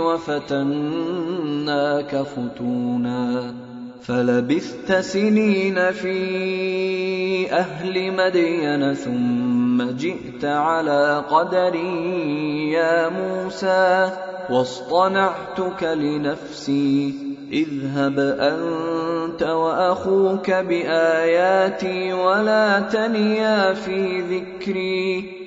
وفتناك فتونا فلبثت سنين في أهل مدين ثم جئت على قدري يا موسى واصطنعتك لنفسي اذهب أنت وأخوك بآياتي ولا تنيا في ذكري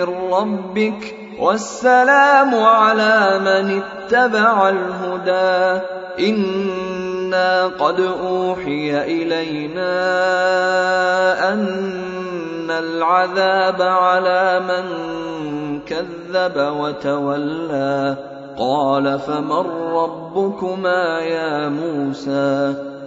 من ربك والسلام على من اتبع الهدى. إنا قد أوحي إلينا أن العذاب على من كذب وتولى. قال فمن ربكما يا موسى؟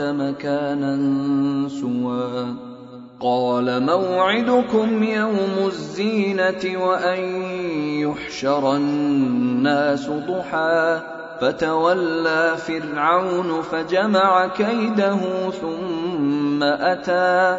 مكانا سوى. قال موعدكم يوم الزينة وأن يحشر الناس ضحى. فتولى فرعون فجمع كيده ثم أتى.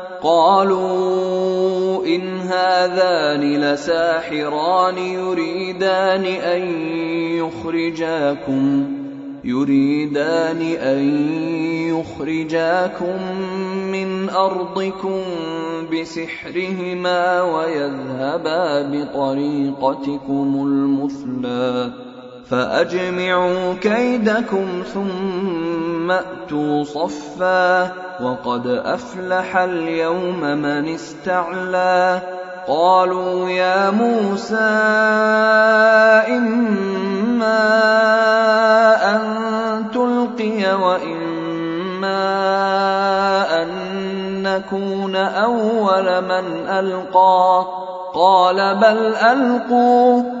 قالوا إن هذان لساحران يريدان أن يخرجاكم يريدان أن يخرجاكم من أرضكم بسحرهما ويذهبا بطريقتكم المثلى فأجمعوا كيدكم ثم أتوا صفا وقد أفلح اليوم من استعلى قالوا يا موسى إما أن تلقي وإما أن نكون أول من ألقى قال بل ألقوا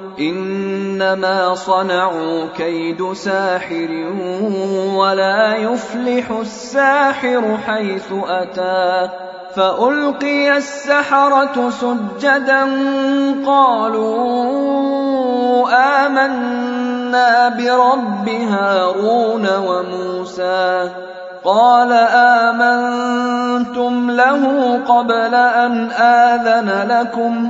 إنما صنعوا كيد ساحر ولا يفلح الساحر حيث أتى فألقي السحرة سجدا قالوا آمنا برب هارون وموسى قال آمنتم له قبل أن آذن لكم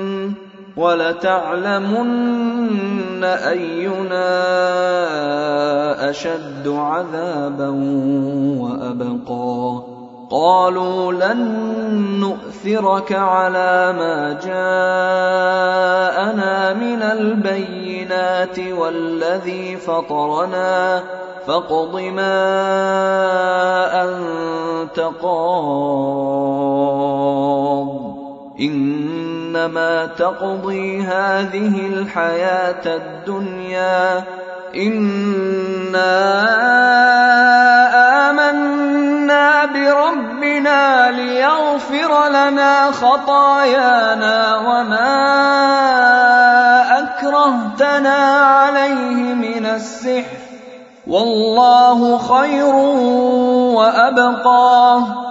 ولتعلمن أينا أشد عذابا وأبقى. قالوا لن نؤثرك على ما جاءنا من البينات والذي فطرنا. فاقض ما أنت قاض. إنما تقضي هذه الحياة الدنيا. إنا آمنا بربنا ليغفر لنا خطايانا وما أكرهتنا عليه من السحر. والله خير وأبقى.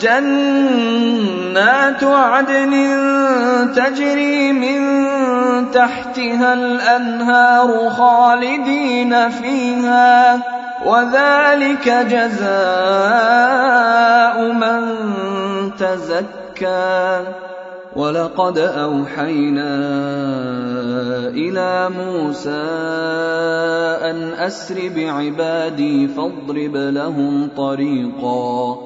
جنات عدن تجري من تحتها الأنهار خالدين فيها وذلك جزاء من تزكى. ولقد أوحينا إلى موسى أن أسر بعبادي فاضرب لهم طريقا.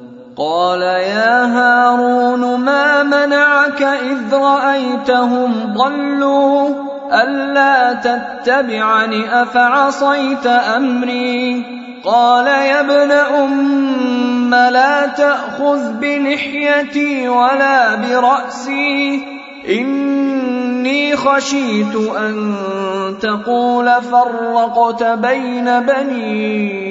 قال يا هارون ما منعك إذ رأيتهم ضلوا؟ ألا تتبعني؟ أفعصيت أمري؟ قال يا ابن أم لا تأخذ بلحيتي ولا برأسي. إني خشيت أن تقول فرقت بين بني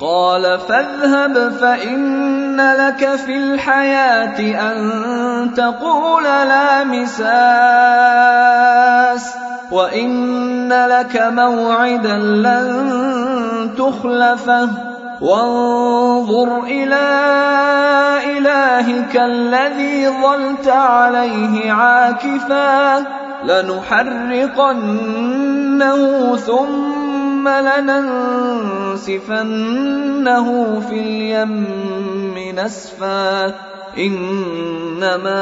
قال فاذهب فإن لك في الحياة أن تقول لا مساس وإن لك موعدا لن تخلفه. وانظر إلى إلهك الذي ظلت عليه عاكفا لنحرقنه ثم لننسفنه في اليم نسفا إنما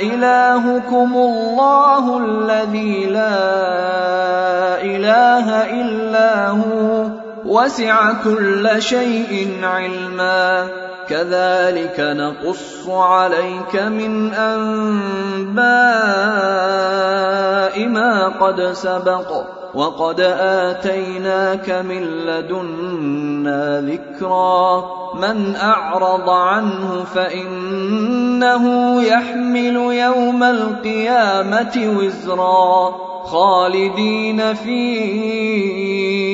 إلهكم الله الذي لا إله إلا هو. وسع كل شيء علما. كذلك نقص عليك من أنباء ما قد سبق. وقد آتيناك من لدنا ذكرا. من أعرض عنه فإنه يحمل يوم القيامة وزرا. خالدين فيه.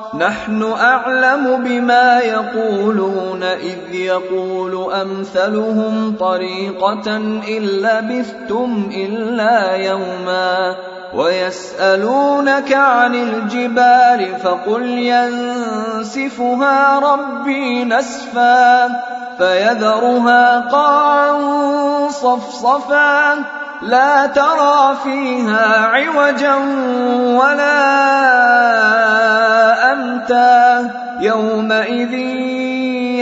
نحن أعلم بما يقولون إذ يقول أمثلهم طريقة إن لبثتم إلا يوما ويسألونك عن الجبال فقل ينسفها ربي نسفا فيذرها قاعا صفصفا لا ترى فيها عوجا ولا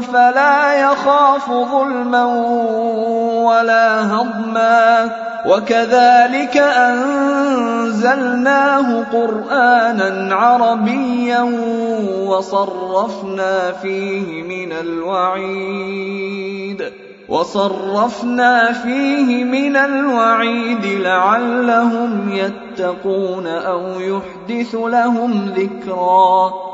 فلا يخاف ظلما ولا هضما وكذلك أنزلناه قرآنا عربيا وصرفنا فيه من الوعيد وصرفنا فيه من الوعيد لعلهم يتقون أو يحدث لهم ذكرا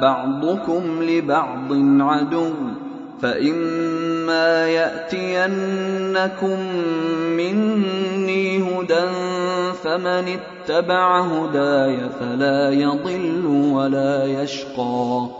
بعضكم لبعض عدو فإما يأتينكم مني هدى فمن اتبع هداي فلا يضل ولا يشقى.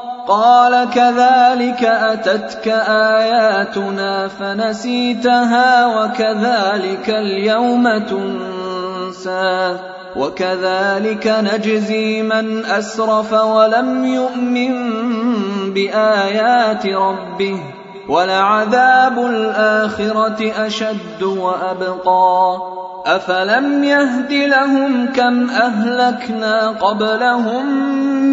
قال كذلك أتتك آياتنا فنسيتها وكذلك اليوم تنسى وكذلك نجزي من أسرف ولم يؤمن بآيات ربه ولعذاب الآخرة أشد وأبقى أفلم يهد لهم كم أهلكنا قبلهم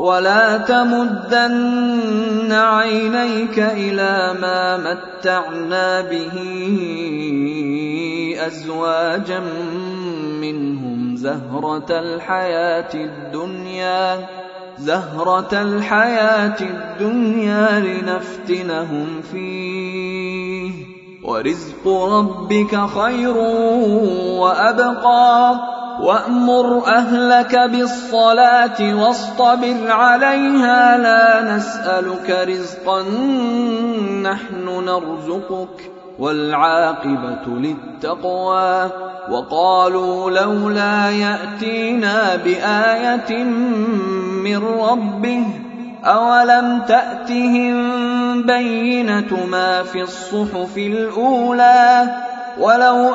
ولا تمدن عينيك إلى ما متعنا به أزواجا منهم زهرة الحياة الدنيا زهرة الحياة الدنيا لنفتنهم فيه ورزق ربك خير وأبقى وأمر أهلك بالصلاة واصطبر عليها لا نسألك رزقا نحن نرزقك والعاقبة للتقوى وقالوا لولا يأتينا بآية من ربه أولم تأتهم بينة ما في الصحف الأولى ولو